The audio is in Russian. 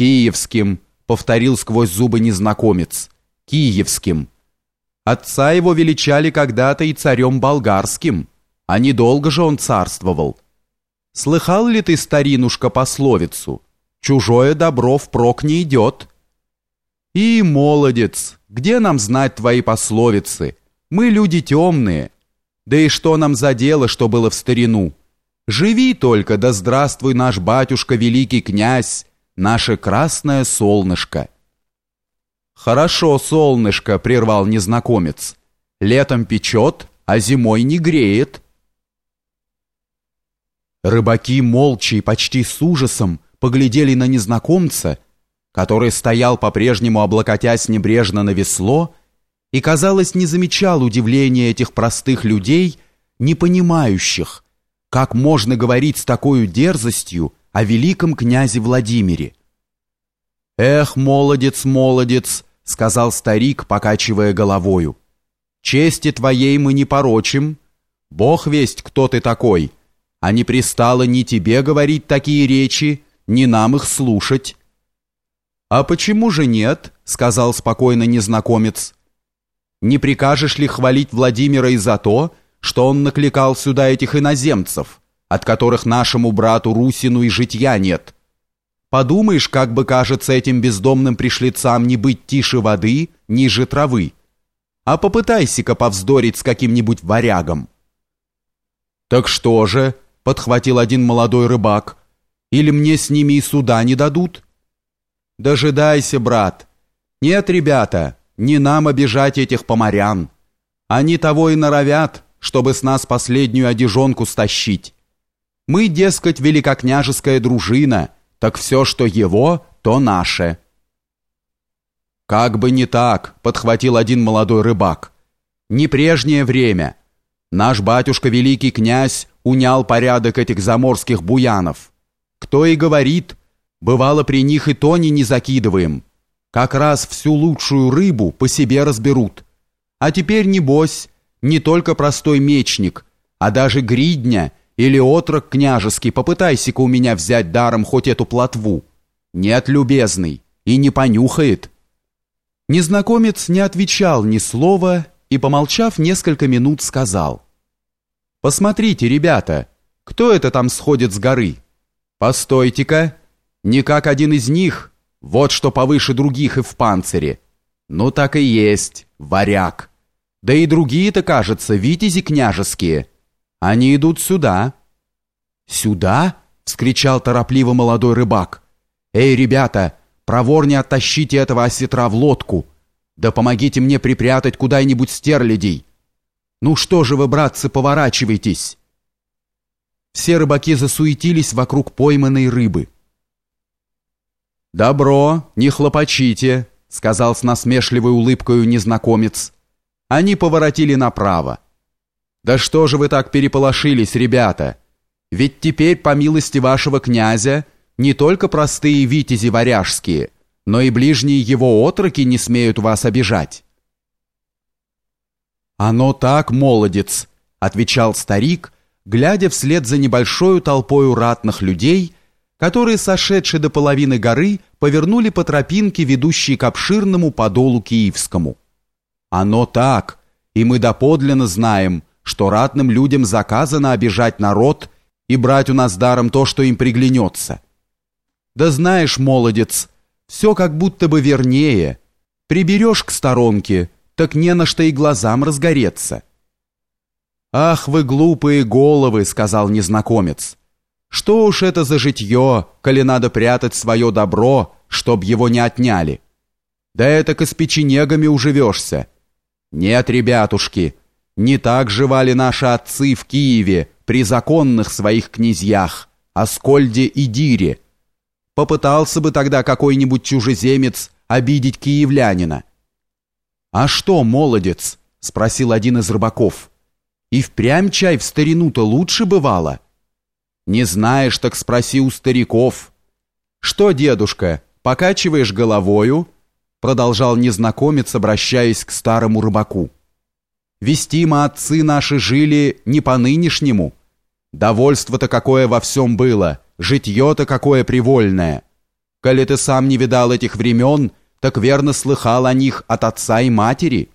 Киевским, повторил сквозь зубы незнакомец. Киевским. Отца его величали когда-то и царем болгарским, а недолго же он царствовал. Слыхал ли ты, старинушка, пословицу? Чужое добро впрок не идет. И, молодец, где нам знать твои пословицы? Мы люди темные. Да и что нам за дело, что было в старину? Живи только, да здравствуй наш батюшка, великий князь, наше красное солнышко. Хорошо, солнышко, прервал незнакомец. Летом печет, а зимой не греет. Рыбаки молча и почти с ужасом поглядели на незнакомца, который стоял по-прежнему облокотясь небрежно на весло и, казалось, не замечал удивления этих простых людей, не понимающих, как можно говорить с такой дерзостью о великом князе Владимире. «Эх, молодец, молодец!» — сказал старик, покачивая головою. «Чести твоей мы не порочим. Бог весть, кто ты такой, а не пристало ни тебе говорить такие речи, ни нам их слушать». «А почему же нет?» — сказал спокойно незнакомец. «Не прикажешь ли хвалить Владимира и за то, что он накликал сюда этих иноземцев, от которых нашему брату Русину и житья нет? Подумаешь, как бы кажется этим бездомным пришлицам не быть тише воды, ниже травы. А попытайся-ка повздорить с каким-нибудь варягом». «Так что же?» — подхватил один молодой рыбак. «Или мне с ними и суда не дадут?» Дожидайся, брат. Нет, ребята, не нам обижать этих поморян. Они того и норовят, чтобы с нас последнюю одежонку стащить. Мы, дескать, великокняжеская дружина, так все, что его, то наше. Как бы не так, подхватил один молодой рыбак. Не прежнее время. Наш батюшка великий князь унял порядок этих заморских буянов. Кто и говорит, Бывало, при них и тони не закидываем. Как раз всю лучшую рыбу по себе разберут. А теперь, небось, не только простой мечник, а даже гридня или отрок княжеский попытайся-ка у меня взять даром хоть эту плотву. Нет, любезный, и не понюхает». Незнакомец не отвечал ни слова и, помолчав несколько минут, сказал. «Посмотрите, ребята, кто это там сходит с горы? Постойте-ка, не как один из них, вот что повыше других и в панцире. Ну так и есть, варяг. Да и другие-то, кажется, витязи княжеские. Они идут сюда. Сюда? вскричал торопливо молодой рыбак. Эй, ребята, проворнее оттащите этого осетра в лодку. Да помогите мне припрятать куда-нибудь стерлядей. Ну что же вы, братцы, поворачивайтесь. Все рыбаки засуетились вокруг пойманной рыбы. «Добро, не хлопочите», — сказал с насмешливой улыбкой незнакомец. Они поворотили направо. «Да что же вы так переполошились, ребята? Ведь теперь, по милости вашего князя, не только простые витязи варяжские, но и ближние его отроки не смеют вас обижать». «Оно так, молодец», — отвечал старик, глядя вслед за небольшой толпой ратных людей — которые, сошедшие до половины горы, повернули по тропинке, ведущей к обширному подолу Киевскому. Оно так, и мы доподлинно знаем, что ратным людям заказано обижать народ и брать у нас даром то, что им приглянется. Да знаешь, молодец, все как будто бы вернее. Приберешь к сторонке, так не на что и глазам разгореться. «Ах вы глупые головы!» — сказал незнакомец. Что уж это за житье, коли надо прятать свое добро, чтоб его не отняли? Да это к с печенегами уживешься. Нет, ребятушки, не так живали наши отцы в Киеве при законных своих князьях, Аскольде и Дире. Попытался бы тогда какой-нибудь чужеземец обидеть киевлянина. «А что, молодец?» — спросил один из рыбаков. «И впрямь чай в старину-то лучше бывало?» Не знаешь, так спроси у стариков. Что, дедушка, покачиваешь головою? Продолжал незнакомец, обращаясь к старому рыбаку. Вестимо отцы наши жили не по-нынешнему. Довольство-то какое во всем было, житье-то какое привольное. Коли ты сам не видал этих времен, так верно слыхал о них от отца и матери».